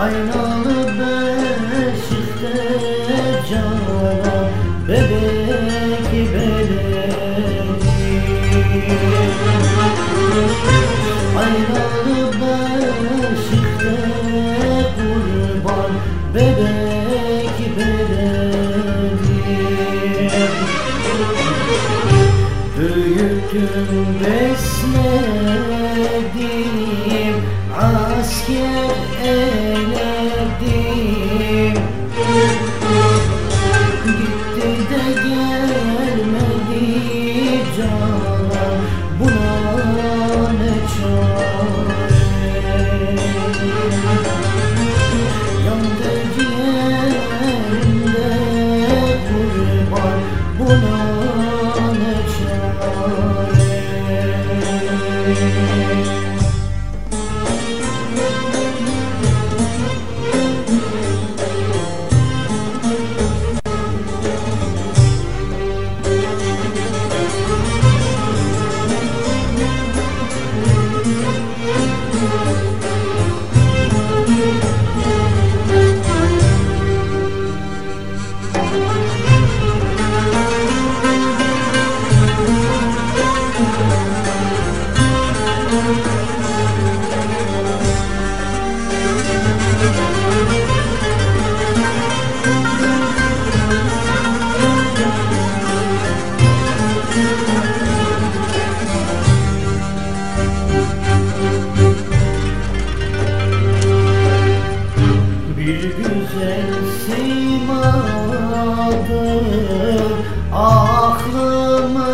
Aynalı beşikte canan Bebek beledi Aynalı beşikte kurban Bebek beledi Büyüttüm besledim Asker simadır aklımı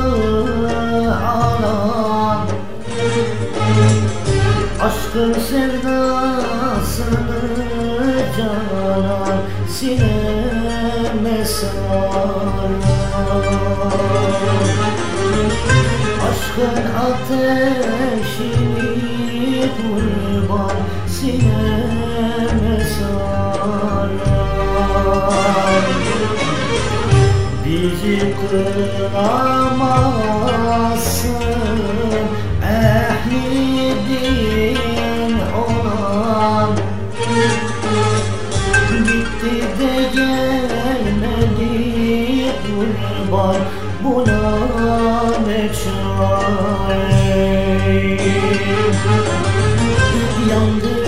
alan. Aşkın sevdasını canan sineme saran Bizi kıramazsın ehli din olan gelmedi kurban. Buna ne çare? Yandı